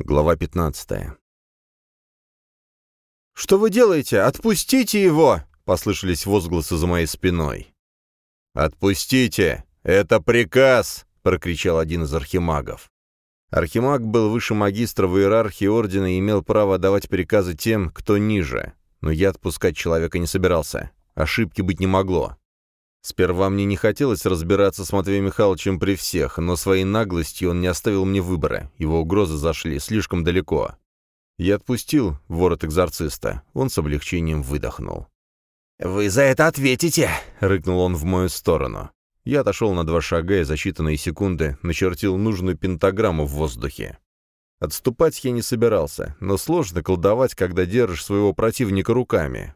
Глава 15. «Что вы делаете? Отпустите его!» — послышались возгласы за моей спиной. «Отпустите! Это приказ!» — прокричал один из архимагов. Архимаг был выше магистра в иерархии ордена и имел право давать приказы тем, кто ниже. Но я отпускать человека не собирался. Ошибки быть не могло. Сперва мне не хотелось разбираться с Матвеем Михайловичем при всех, но своей наглостью он не оставил мне выбора, его угрозы зашли слишком далеко. Я отпустил ворот экзорциста, он с облегчением выдохнул. «Вы за это ответите!» — рыкнул он в мою сторону. Я отошел на два шага и за считанные секунды начертил нужную пентаграмму в воздухе. Отступать я не собирался, но сложно колдовать, когда держишь своего противника руками.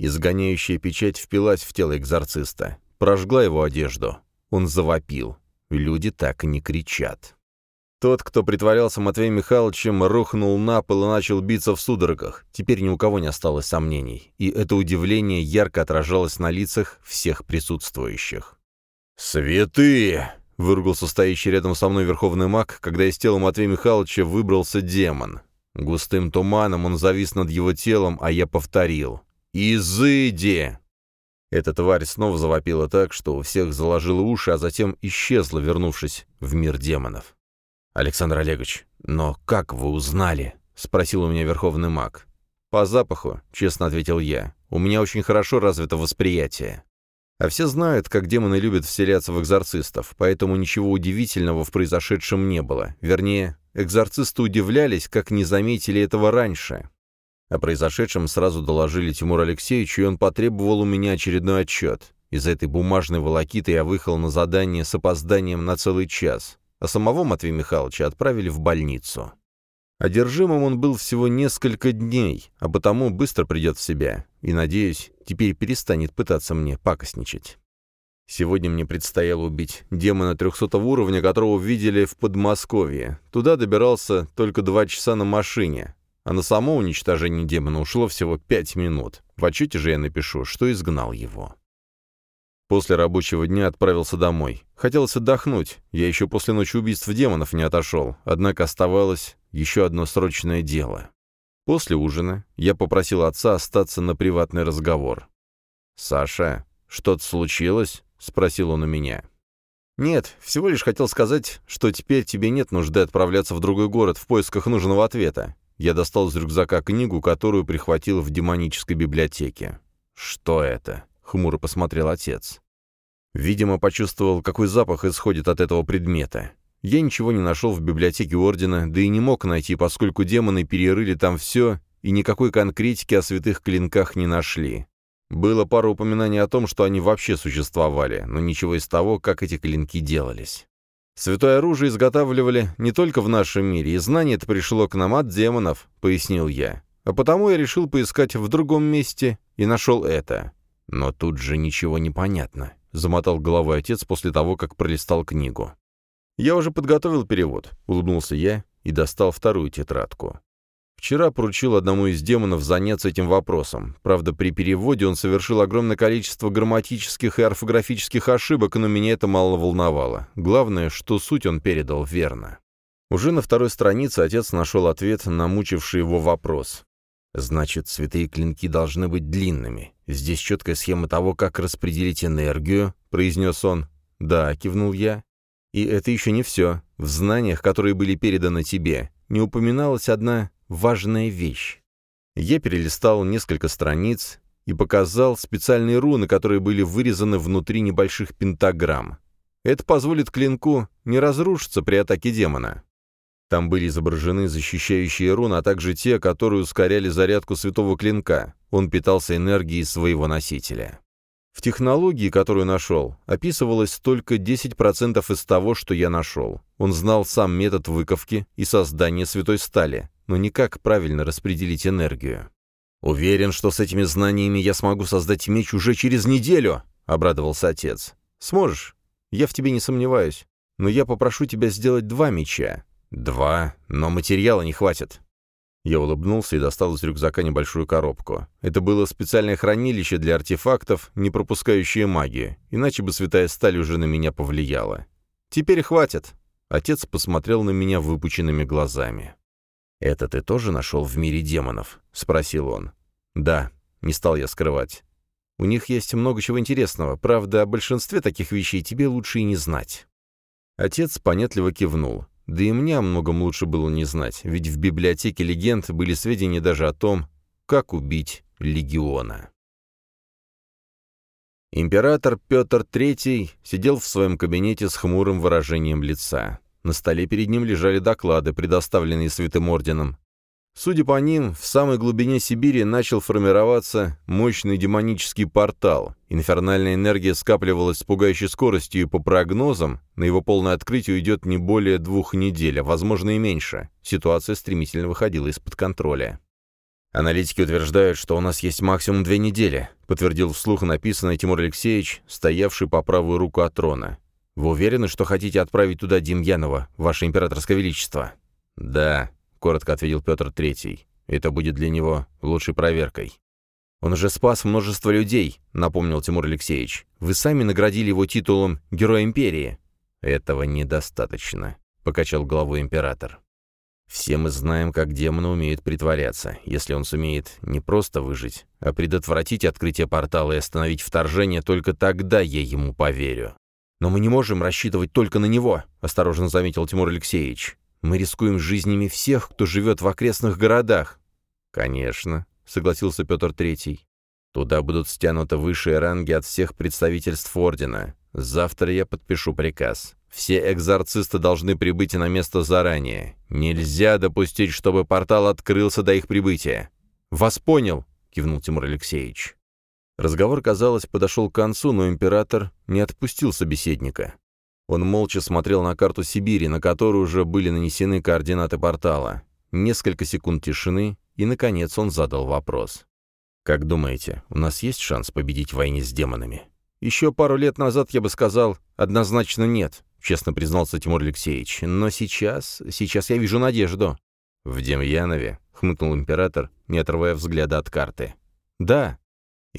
Изгоняющая печать впилась в тело экзорциста, прожгла его одежду. Он завопил. Люди так не кричат. Тот, кто притворялся Матвеем Михайловичем, рухнул на пол и начал биться в судорогах. Теперь ни у кого не осталось сомнений, и это удивление ярко отражалось на лицах всех присутствующих. «Святые!» — выругался стоящий рядом со мной верховный маг, когда из тела Матвея Михайловича выбрался демон. Густым туманом он завис над его телом, а я повторил. «Изыди!» Эта тварь снова завопила так, что у всех заложила уши, а затем исчезла, вернувшись в мир демонов. «Александр Олегович, но как вы узнали?» — спросил у меня верховный маг. «По запаху», — честно ответил я. «У меня очень хорошо развито восприятие». А все знают, как демоны любят вселяться в экзорцистов, поэтому ничего удивительного в произошедшем не было. Вернее, экзорцисты удивлялись, как не заметили этого раньше. О произошедшем сразу доложили Тимуру Алексеевичу, и он потребовал у меня очередной отчет. Из этой бумажной волокиты я выехал на задание с опозданием на целый час, а самого Матвея Михайловича отправили в больницу. Одержимым он был всего несколько дней, а потому быстро придет в себя, и, надеюсь, теперь перестанет пытаться мне пакостничать. Сегодня мне предстояло убить демона 300 уровня, которого видели в Подмосковье. Туда добирался только два часа на машине, а на само уничтожение демона ушло всего пять минут. В отчете же я напишу, что изгнал его. После рабочего дня отправился домой. Хотелось отдохнуть, я еще после ночи убийств демонов не отошел, однако оставалось еще одно срочное дело. После ужина я попросил отца остаться на приватный разговор. «Саша, что-то случилось?» — спросил он у меня. «Нет, всего лишь хотел сказать, что теперь тебе нет нужды отправляться в другой город в поисках нужного ответа. Я достал из рюкзака книгу, которую прихватил в демонической библиотеке. «Что это?» — хмуро посмотрел отец. Видимо, почувствовал, какой запах исходит от этого предмета. Я ничего не нашел в библиотеке Ордена, да и не мог найти, поскольку демоны перерыли там все и никакой конкретики о святых клинках не нашли. Было пара упоминаний о том, что они вообще существовали, но ничего из того, как эти клинки делались. «Святое оружие изготавливали не только в нашем мире, и знание это пришло к нам от демонов», — пояснил я. «А потому я решил поискать в другом месте и нашел это». «Но тут же ничего не понятно», — замотал головой отец после того, как пролистал книгу. «Я уже подготовил перевод», — улыбнулся я и достал вторую тетрадку. Вчера поручил одному из демонов заняться этим вопросом. Правда, при переводе он совершил огромное количество грамматических и орфографических ошибок, но меня это мало волновало. Главное, что суть он передал верно. Уже на второй странице отец нашел ответ на мучивший его вопрос. «Значит, святые клинки должны быть длинными. Здесь четкая схема того, как распределить энергию», — произнес он. «Да», — кивнул я. «И это еще не все. В знаниях, которые были переданы тебе, не упоминалась одна важная вещь. Я перелистал несколько страниц и показал специальные руны, которые были вырезаны внутри небольших пентаграмм. Это позволит клинку не разрушиться при атаке демона. Там были изображены защищающие руны, а также те, которые ускоряли зарядку святого клинка. Он питался энергией своего носителя. В технологии, которую нашел, описывалось только 10% из того, что я нашел. Он знал сам метод выковки и создания святой стали, но не как правильно распределить энергию. «Уверен, что с этими знаниями я смогу создать меч уже через неделю», — обрадовался отец. «Сможешь? Я в тебе не сомневаюсь. Но я попрошу тебя сделать два меча». «Два? Но материала не хватит». Я улыбнулся и достал из рюкзака небольшую коробку. Это было специальное хранилище для артефактов, не пропускающее магию, иначе бы святая сталь уже на меня повлияла. «Теперь хватит». Отец посмотрел на меня выпученными глазами. «Это ты тоже нашел в мире демонов?» — спросил он. «Да», — не стал я скрывать. «У них есть много чего интересного, правда, о большинстве таких вещей тебе лучше и не знать». Отец понятливо кивнул. Да и мне о многом лучше было не знать, ведь в библиотеке легенд были сведения даже о том, как убить легиона. Император Петр III сидел в своем кабинете с хмурым выражением лица. На столе перед ним лежали доклады, предоставленные Святым Орденом. Судя по ним, в самой глубине Сибири начал формироваться мощный демонический портал. Инфернальная энергия скапливалась с пугающей скоростью, и по прогнозам, на его полное открытие уйдет не более двух недель, а возможно и меньше. Ситуация стремительно выходила из-под контроля. «Аналитики утверждают, что у нас есть максимум две недели», подтвердил вслух написанный Тимур Алексеевич, стоявший по правую руку от трона. «Вы уверены, что хотите отправить туда Демьянова, ваше императорское величество?» «Да», — коротко ответил Петр Третий. «Это будет для него лучшей проверкой». «Он уже спас множество людей», — напомнил Тимур Алексеевич. «Вы сами наградили его титулом Героя Империи». «Этого недостаточно», — покачал головой император. Все мы знаем, как демоны умеют притворяться. Если он сумеет не просто выжить, а предотвратить открытие портала и остановить вторжение, только тогда я ему поверю. «Но мы не можем рассчитывать только на него», — осторожно заметил Тимур Алексеевич. «Мы рискуем жизнями всех, кто живет в окрестных городах». «Конечно», — согласился Петр Третий. «Туда будут стянуты высшие ранги от всех представительств Ордена. Завтра я подпишу приказ. Все экзорцисты должны прибыть на место заранее. Нельзя допустить, чтобы портал открылся до их прибытия. «Вас понял», — кивнул Тимур Алексеевич. Разговор, казалось, подошел к концу, но император не отпустил собеседника. Он молча смотрел на карту Сибири, на которую уже были нанесены координаты портала. Несколько секунд тишины, и, наконец, он задал вопрос. «Как думаете, у нас есть шанс победить в войне с демонами?» «Еще пару лет назад я бы сказал, однозначно нет», — честно признался Тимур Алексеевич. «Но сейчас... сейчас я вижу надежду». «В Демьянове?» — хмыкнул император, не отрывая взгляда от карты. «Да».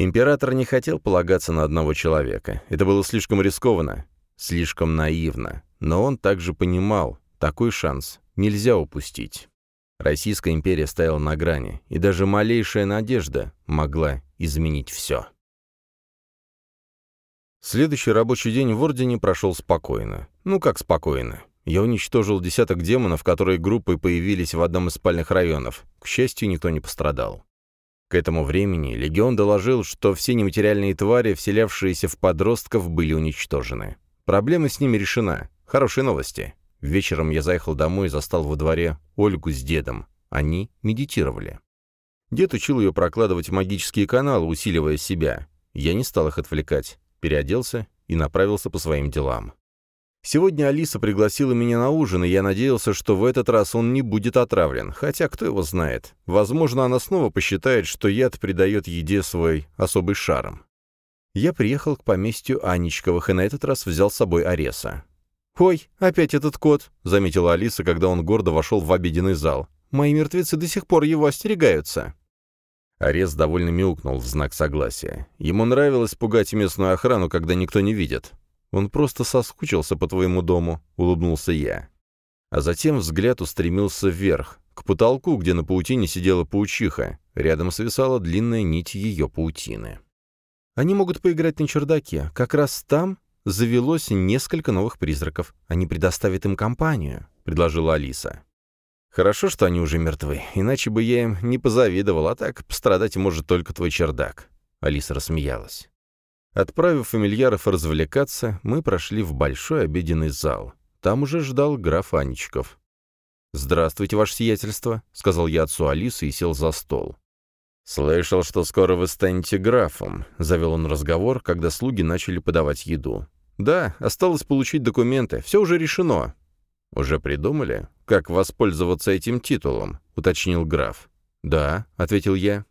Император не хотел полагаться на одного человека. Это было слишком рискованно, слишком наивно. Но он также понимал, такой шанс нельзя упустить. Российская империя стояла на грани, и даже малейшая надежда могла изменить все. Следующий рабочий день в Ордене прошел спокойно. Ну как спокойно? Я уничтожил десяток демонов, которые группой появились в одном из спальных районов. К счастью, никто не пострадал. К этому времени Легион доложил, что все нематериальные твари, вселявшиеся в подростков, были уничтожены. Проблема с ними решена. Хорошие новости. Вечером я заехал домой и застал во дворе Ольгу с дедом. Они медитировали. Дед учил ее прокладывать магические каналы, усиливая себя. Я не стал их отвлекать переоделся и направился по своим делам. Сегодня Алиса пригласила меня на ужин, и я надеялся, что в этот раз он не будет отравлен, хотя кто его знает. Возможно, она снова посчитает, что яд придает еде свой особый шарм. Я приехал к поместью Анечковых и на этот раз взял с собой Ареса. «Ой, опять этот кот», — заметила Алиса, когда он гордо вошел в обеденный зал. «Мои мертвецы до сих пор его остерегаются». Арес довольно мяукнул в знак согласия. Ему нравилось пугать местную охрану, когда никто не видит. «Он просто соскучился по твоему дому», — улыбнулся я. А затем взгляд устремился вверх, к потолку, где на паутине сидела паучиха. Рядом свисала длинная нить ее паутины. «Они могут поиграть на чердаке. Как раз там завелось несколько новых призраков. Они предоставят им компанию», — предложила Алиса. Хорошо, что они уже мертвы, иначе бы я им не позавидовал, а так пострадать может только твой чердак». Алиса рассмеялась. Отправив фамильяров развлекаться, мы прошли в большой обеденный зал. Там уже ждал граф Анечков. «Здравствуйте, ваше сиятельство», — сказал я отцу Алисы и сел за стол. «Слышал, что скоро вы станете графом», — завел он разговор, когда слуги начали подавать еду. «Да, осталось получить документы. Все уже решено». «Уже придумали?» как воспользоваться этим титулом», — уточнил граф. «Да», — ответил я.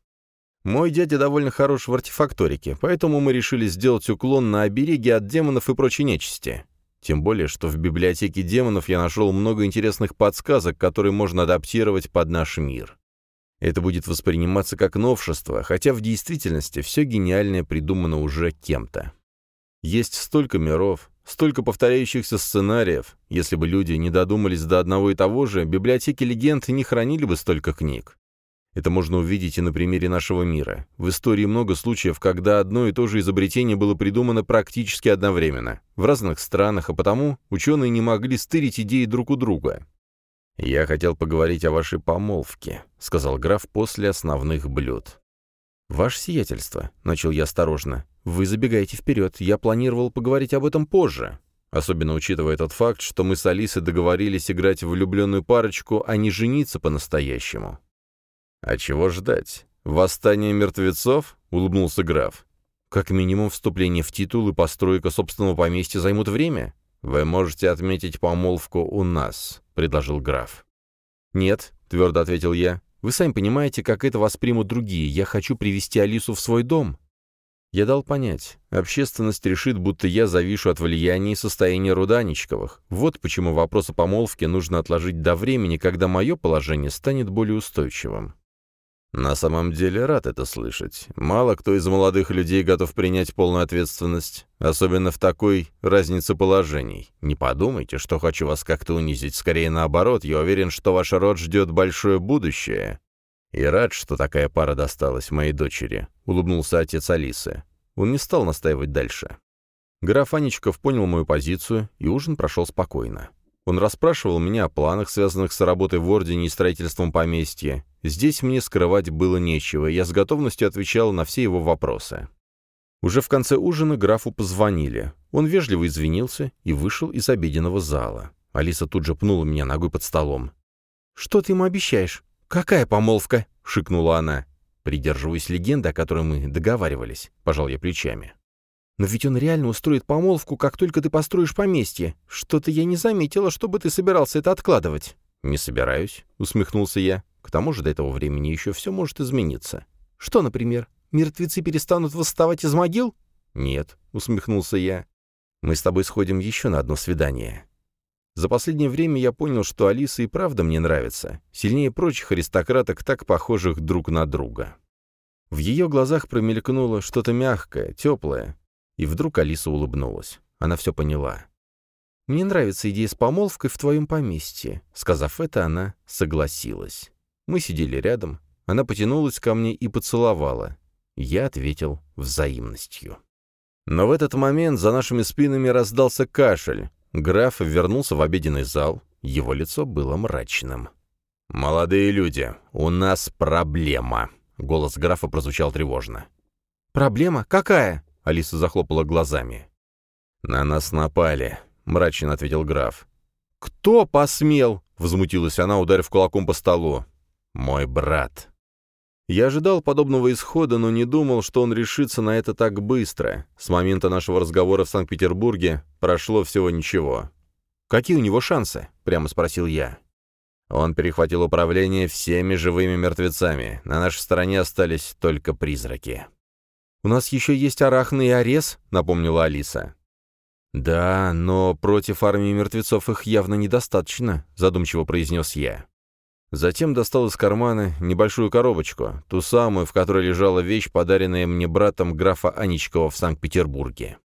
«Мой дядя довольно хорош в артефакторике, поэтому мы решили сделать уклон на обереги от демонов и прочей нечисти. Тем более, что в библиотеке демонов я нашел много интересных подсказок, которые можно адаптировать под наш мир. Это будет восприниматься как новшество, хотя в действительности все гениальное придумано уже кем-то. Есть столько миров, Столько повторяющихся сценариев. Если бы люди не додумались до одного и того же, библиотеки легенд не хранили бы столько книг. Это можно увидеть и на примере нашего мира. В истории много случаев, когда одно и то же изобретение было придумано практически одновременно, в разных странах, а потому ученые не могли стырить идеи друг у друга. «Я хотел поговорить о вашей помолвке», — сказал граф после основных блюд. «Ваше сиятельство», — начал я осторожно, — «вы забегаете вперед, я планировал поговорить об этом позже». Особенно учитывая тот факт, что мы с Алисой договорились играть в влюбленную парочку, а не жениться по-настоящему. «А чего ждать? Восстание мертвецов?» — улыбнулся граф. «Как минимум вступление в титул и постройка собственного поместья займут время. Вы можете отметить помолвку у нас», — предложил граф. «Нет», — твердо ответил я. «Вы сами понимаете, как это воспримут другие. Я хочу привести Алису в свой дом». Я дал понять. Общественность решит, будто я завишу от влияния и состояния Руданичковых. Вот почему вопрос о помолвке нужно отложить до времени, когда мое положение станет более устойчивым. На самом деле рад это слышать. Мало кто из молодых людей готов принять полную ответственность, особенно в такой разнице положений. Не подумайте, что хочу вас как-то унизить. Скорее наоборот, я уверен, что ваш род ждет большое будущее. И рад, что такая пара досталась моей дочери», — улыбнулся отец Алисы. Он не стал настаивать дальше. Граф Аничков понял мою позицию, и ужин прошел спокойно. Он расспрашивал меня о планах, связанных с работой в Ордене и строительством поместья. Здесь мне скрывать было нечего, я с готовностью отвечал на все его вопросы. Уже в конце ужина графу позвонили. Он вежливо извинился и вышел из обеденного зала. Алиса тут же пнула меня ногой под столом. «Что ты ему обещаешь? Какая помолвка?» — шикнула она. «Придерживаюсь легенды, о которой мы договаривались», — пожал я плечами. Но ведь он реально устроит помолвку, как только ты построишь поместье. Что-то я не заметила, чтобы ты собирался это откладывать». «Не собираюсь», — усмехнулся я. «К тому же до этого времени еще все может измениться». «Что, например? Мертвецы перестанут восставать из могил?» «Нет», — усмехнулся я. «Мы с тобой сходим еще на одно свидание». За последнее время я понял, что Алиса и правда мне нравится, сильнее прочих аристократок, так похожих друг на друга. В ее глазах промелькнуло что-то мягкое, теплое, и вдруг Алиса улыбнулась. Она все поняла. «Мне нравится идея с помолвкой в твоем поместье». Сказав это, она согласилась. Мы сидели рядом. Она потянулась ко мне и поцеловала. Я ответил взаимностью. Но в этот момент за нашими спинами раздался кашель. Граф вернулся в обеденный зал. Его лицо было мрачным. «Молодые люди, у нас проблема», — голос графа прозвучал тревожно. «Проблема? Какая?» Алиса захлопала глазами. «На нас напали», — мрачно ответил граф. «Кто посмел?» — возмутилась она, ударив кулаком по столу. «Мой брат». Я ожидал подобного исхода, но не думал, что он решится на это так быстро. С момента нашего разговора в Санкт-Петербурге прошло всего ничего. «Какие у него шансы?» — прямо спросил я. Он перехватил управление всеми живыми мертвецами. На нашей стороне остались только призраки. «У нас еще есть арахны и арес», — напомнила Алиса. «Да, но против армии мертвецов их явно недостаточно», — задумчиво произнес я. Затем достал из кармана небольшую коробочку, ту самую, в которой лежала вещь, подаренная мне братом графа Аничкова в Санкт-Петербурге.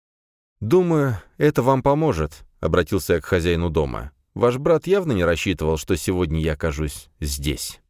«Думаю, это вам поможет», — обратился я к хозяину дома. «Ваш брат явно не рассчитывал, что сегодня я окажусь здесь».